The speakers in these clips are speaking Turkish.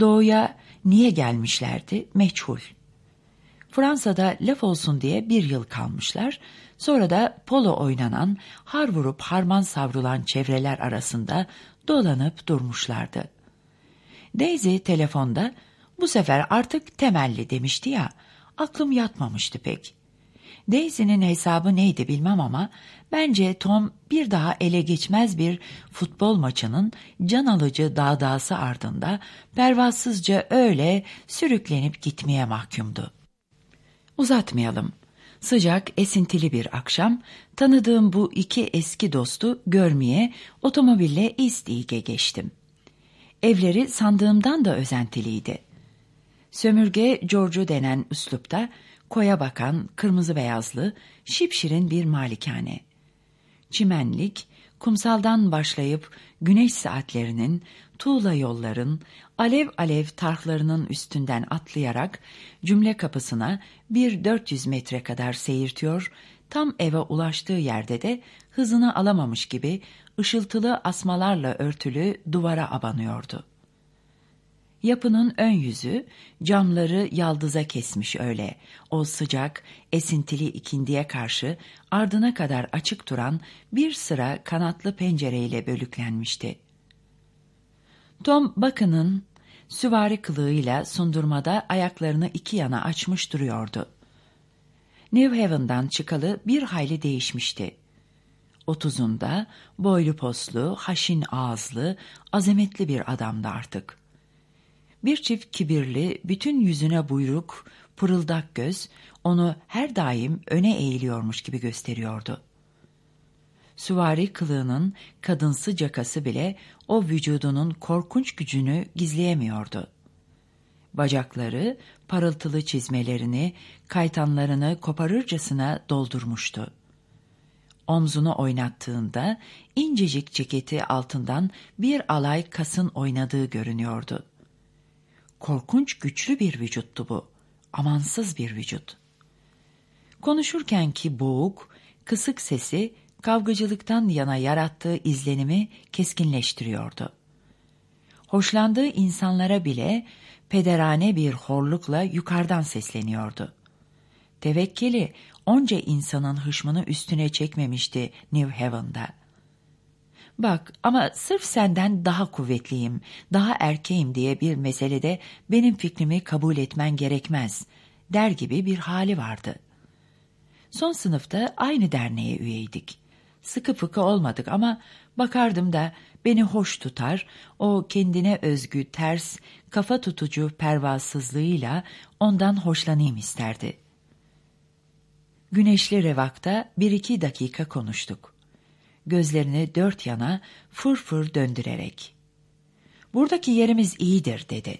Doğuya niye gelmişlerdi meçhul. Fransa'da laf olsun diye bir yıl kalmışlar. Sonra da polo oynanan, har vurup harman savrulan çevreler arasında dolanıp durmuşlardı. Daisy telefonda bu sefer artık temelli demişti ya, aklım yatmamıştı pek. Daisy'nin hesabı neydi bilmem ama bence Tom bir daha ele geçmez bir futbol maçının can alıcı dağdağısı ardında pervasızca öyle sürüklenip gitmeye mahkumdu. Uzatmayalım. Sıcak, esintili bir akşam tanıdığım bu iki eski dostu görmeye otomobille İstig'e geçtim. Evleri sandığımdan da özentiliydi. Sömürge Giorgio denen üslupta koya bakan kırmızı beyazlı şipşirin bir malikane. Çimenlik, kumsaldan başlayıp güneş saatlerinin, tuğla yolların, alev alev tarhlarının üstünden atlayarak cümle kapısına bir 400 metre kadar seyirtiyor, tam eve ulaştığı yerde de hızını alamamış gibi ışıltılı asmalarla örtülü duvara abanıyordu. Yapının ön yüzü camları yaldıza kesmiş öyle. O sıcak, esintili ikindiye karşı ardına kadar açık duran bir sıra kanatlı pencereyle bölüklenmişti. Tom Bakın'ın süvari kılığıyla sundurmada ayaklarını iki yana açmış duruyordu. New Haven'dan çıkalı bir hayli değişmişti. Otuzunda boylu poslu, haşin ağızlı, azametli bir adamdı artık.'' Bir çift kibirli, bütün yüzüne buyruk, pırıldak göz onu her daim öne eğiliyormuş gibi gösteriyordu. Süvari kılığının kadınsı cakası bile o vücudunun korkunç gücünü gizleyemiyordu. Bacakları parıltılı çizmelerini, kaytanlarını koparırcasına doldurmuştu. Omzunu oynattığında incecik ceketi altından bir alay kasın oynadığı görünüyordu. Korkunç güçlü bir vücuttu bu. Amansız bir vücut. Konuşurken ki boğuk, kısık sesi kavgacılıktan yana yarattığı izlenimi keskinleştiriyordu. Hoşlandığı insanlara bile pederane bir horlukla yukarıdan sesleniyordu. Tevekkeli onca insanın hışmını üstüne çekmemişti New Haven'da. Bak ama sırf senden daha kuvvetliyim, daha erkeğim diye bir meselede benim fikrimi kabul etmen gerekmez der gibi bir hali vardı. Son sınıfta aynı derneğe üyeydik. Sıkı fıkı olmadık ama bakardım da beni hoş tutar, o kendine özgü ters, kafa tutucu pervasızlığıyla ondan hoşlanayım isterdi. Güneşli revakta bir iki dakika konuştuk gözlerini dört yana fır fır döndürerek. Buradaki yerimiz iyidir dedi.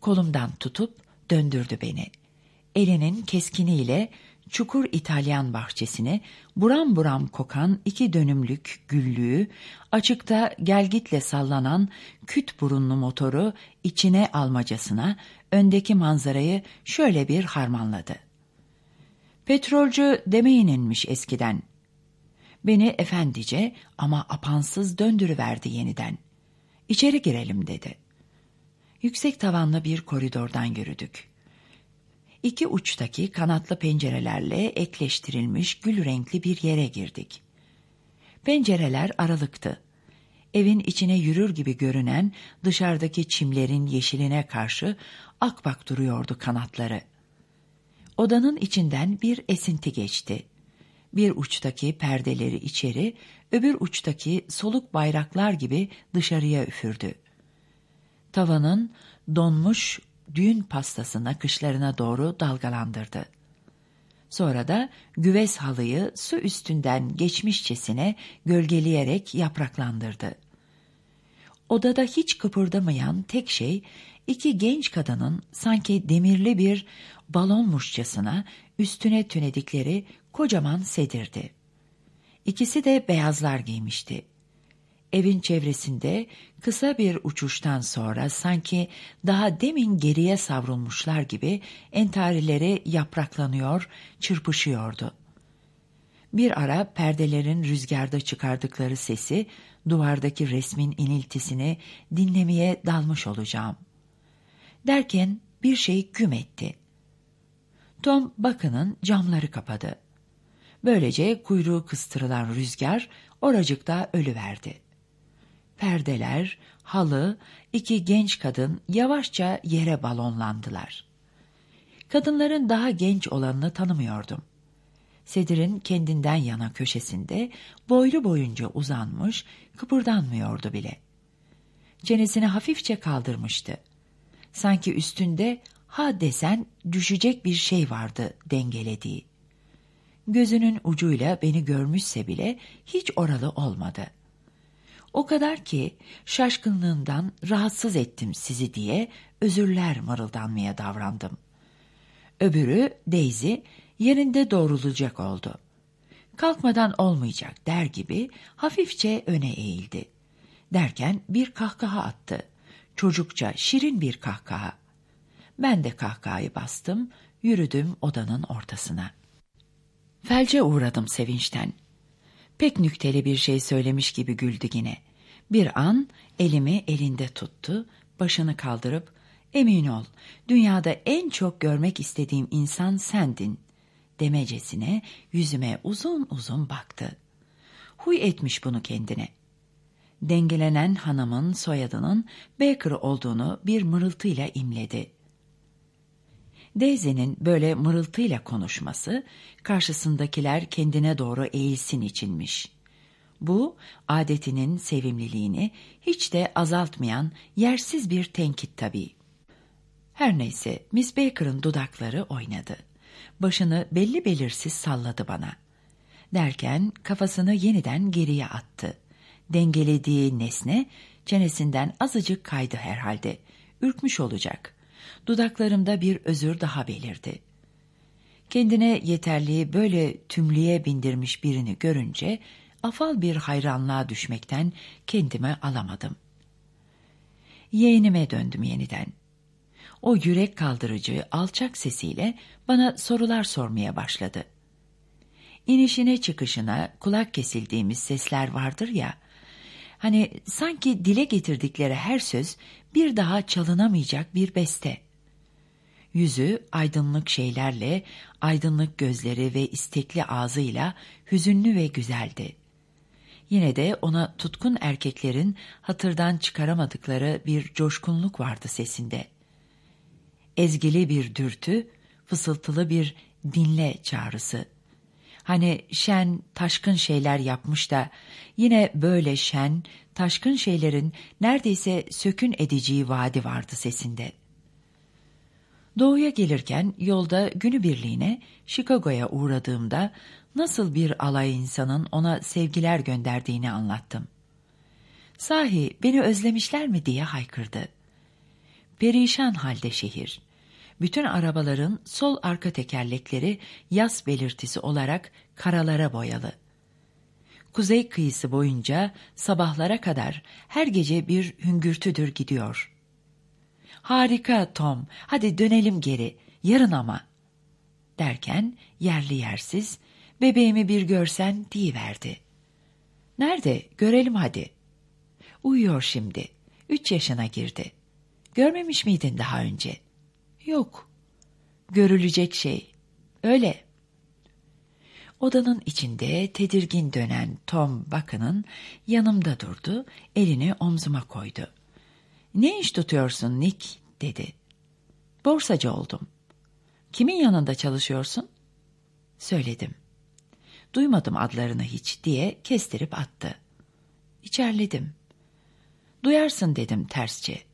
Kolumdan tutup döndürdü beni. Elinin keskiniyle çukur İtalyan bahçesini buram buram kokan iki dönümlük güllüğü, açıkta gelgitle sallanan küt burunlu motoru içine almacasına öndeki manzarayı şöyle bir harmanladı. Petrolcü demeyinenmiş eskiden. Beni efendice ama apansız döndürüverdi yeniden. İçeri girelim dedi. Yüksek tavanlı bir koridordan yürüdük. İki uçtaki kanatlı pencerelerle ekleştirilmiş gül renkli bir yere girdik. Pencereler aralıktı. Evin içine yürür gibi görünen dışarıdaki çimlerin yeşiline karşı akbak duruyordu kanatları. Odanın içinden bir esinti geçti bir uçtaki perdeleri içeri, öbür uçtaki soluk bayraklar gibi dışarıya üfürdü. Tavanın donmuş düğün pastası nakışlarına doğru dalgalandırdı. Sonra da güves halıyı su üstünden geçmişçesine gölgeleyerek yapraklandırdı. Odada hiç kıpırdamayan tek şey iki genç kadının sanki demirli bir balonmuşçasına üstüne tünedikleri kocaman sedirdi. İkisi de beyazlar giymişti. Evin çevresinde kısa bir uçuştan sonra sanki daha demin geriye savrulmuşlar gibi entarileri yapraklanıyor, çırpışıyordu. Bir ara perdelerin rüzgarda çıkardıkları sesi, duvardaki resmin iniltisini dinlemeye dalmış olacağım. Derken bir şey güm etti. Tom bakının camları kapadı. Böylece kuyruğu kıstırılan rüzgar oracıkta ölüverdi. Perdeler, halı, iki genç kadın yavaşça yere balonlandılar. Kadınların daha genç olanını tanımıyordum. Sedir'in kendinden yana köşesinde boylu boyunca uzanmış, kıpırdanmıyordu bile. Çenesini hafifçe kaldırmıştı. Sanki üstünde ha desen düşecek bir şey vardı dengelediği. Gözünün ucuyla beni görmüşse bile hiç oralı olmadı. O kadar ki şaşkınlığından rahatsız ettim sizi diye özürler mırıldanmaya davrandım. Öbürü Daisy yerinde doğrulacak oldu. Kalkmadan olmayacak der gibi hafifçe öne eğildi. Derken bir kahkaha attı. Çocukça şirin bir kahkaha. Ben de kahkahayı bastım, yürüdüm odanın ortasına. Felce uğradım sevinçten. Pek nükteli bir şey söylemiş gibi güldü yine. Bir an elimi elinde tuttu, başını kaldırıp emin ol dünyada en çok görmek istediğim insan sendin demecesine yüzüme uzun uzun baktı. Huy etmiş bunu kendine. Dengelenen hanımın soyadının Baker olduğunu bir mırıltıyla imledi. Daisy'nin böyle mırıltıyla konuşması karşısındakiler kendine doğru eğilsin içinmiş. Bu adetinin sevimliliğini hiç de azaltmayan yersiz bir tenkit tabii. Her neyse Miss Baker'ın dudakları oynadı. Başını belli belirsiz salladı bana. Derken kafasını yeniden geriye attı. Dengelediği nesne çenesinden azıcık kaydı herhalde. Ürkmüş olacak. Dudaklarımda bir özür daha belirdi. Kendine yeterliği böyle tümlüğe bindirmiş birini görünce afal bir hayranlığa düşmekten kendime alamadım. Yeğenime döndüm yeniden. O yürek kaldırıcı, alçak sesiyle bana sorular sormaya başladı. İnişine çıkışına kulak kesildiğimiz sesler vardır ya, hani sanki dile getirdikleri her söz bir daha çalınamayacak bir beste. Yüzü aydınlık şeylerle, aydınlık gözleri ve istekli ağzıyla hüzünlü ve güzeldi. Yine de ona tutkun erkeklerin hatırdan çıkaramadıkları bir coşkunluk vardı sesinde. Ezgili bir dürtü, fısıltılı bir dinle çağrısı. Hani şen, taşkın şeyler yapmış da yine böyle şen, taşkın şeylerin neredeyse sökün edeceği vaadi vardı sesinde. Doğuya gelirken yolda günübirliğine Chicago'ya uğradığımda nasıl bir alay insanın ona sevgiler gönderdiğini anlattım. Sahi beni özlemişler mi diye haykırdı. Perişan halde şehir. Bütün arabaların sol arka tekerlekleri yaz belirtisi olarak karalara boyalı. Kuzey kıyısı boyunca sabahlara kadar her gece bir hüngürtüdür gidiyor. Harika Tom, hadi dönelim geri, yarın ama. Derken yerli yersiz, bebeğimi bir görsen verdi. Nerede, görelim hadi. Uyuyor şimdi, üç yaşına girdi. Görmemiş miydin daha önce? Yok. Görülecek şey. Öyle. Odanın içinde tedirgin dönen Tom Bakın'ın yanımda durdu, elini omzuma koydu. Ne iş tutuyorsun Nick dedi. Borsacı oldum. Kimin yanında çalışıyorsun? Söyledim. Duymadım adlarını hiç diye kestirip attı. İçerledim. Duyarsın dedim tersçe.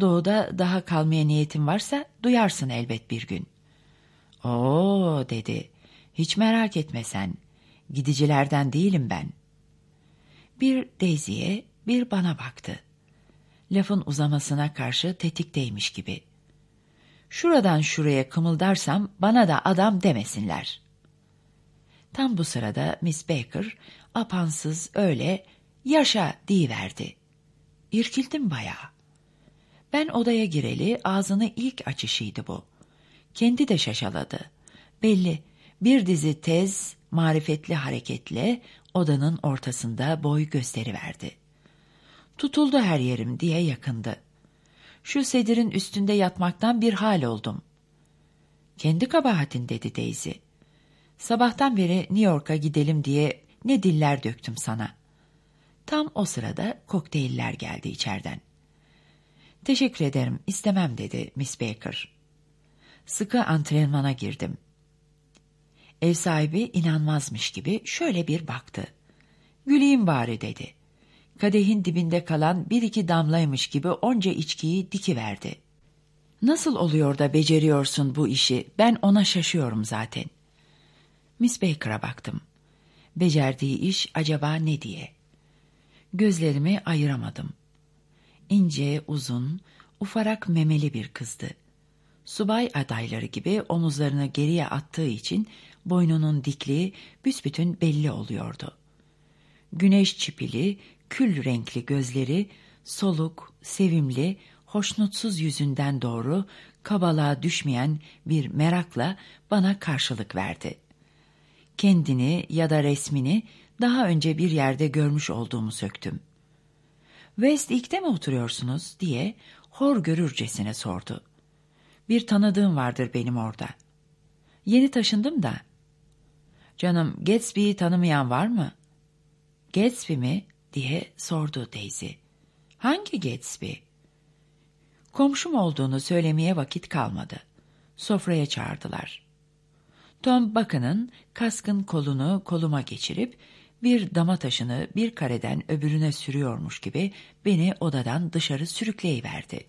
Doğuda daha kalmaya niyetin varsa duyarsın elbet bir gün. Oo dedi. Hiç merak etme sen. Gidicilerden değilim ben. Bir Daisy'ye bir bana baktı. Lafın uzamasına karşı tetikteymiş gibi. Şuradan şuraya kımıldarsam bana da adam demesinler. Tam bu sırada Miss Baker apansız öyle yaşa diyiverdi. İrkildim bayağı. Ben odaya gireli ağzını ilk açışıydı bu. Kendi de şaşaladı. Belli bir dizi tez, marifetli hareketle odanın ortasında boy gösteri verdi. Tutuldu her yerim diye yakındı. Şu sedirin üstünde yatmaktan bir hal oldum. Kendi kabahatin dedi Daisy. Sabahtan beri New York'a gidelim diye ne diller döktüm sana. Tam o sırada kokteyller geldi içeriden. Teşekkür ederim, istemem dedi Miss Baker. Sıkı antrenmana girdim. Ev sahibi inanmazmış gibi şöyle bir baktı. Güleyim bari dedi. Kadehin dibinde kalan bir iki damlaymış gibi onca içkiyi dikiverdi. Nasıl oluyor da beceriyorsun bu işi? Ben ona şaşıyorum zaten. Miss Baker'a baktım. Becerdiği iş acaba ne diye. Gözlerimi ayıramadım. İnce, uzun, ufarak memeli bir kızdı. Subay adayları gibi omuzlarını geriye attığı için boynunun dikliği büsbütün belli oluyordu. Güneş çipili, kül renkli gözleri, soluk, sevimli, hoşnutsuz yüzünden doğru, kabalığa düşmeyen bir merakla bana karşılık verdi. Kendini ya da resmini daha önce bir yerde görmüş olduğumu söktüm. West East'te mi oturuyorsunuz diye hor görürcesine sordu. Bir tanıdığım vardır benim orada. Yeni taşındım da. Canım Gatsby'yi tanımayan var mı? Gatsby mi? diye sordu Daisy. Hangi Gatsby? Komşum olduğunu söylemeye vakit kalmadı. Sofraya çağırdılar. Tom Bakın'ın kaskın kolunu koluma geçirip bir dama taşını bir kareden öbürüne sürüyormuş gibi beni odadan dışarı sürükleyiverdi.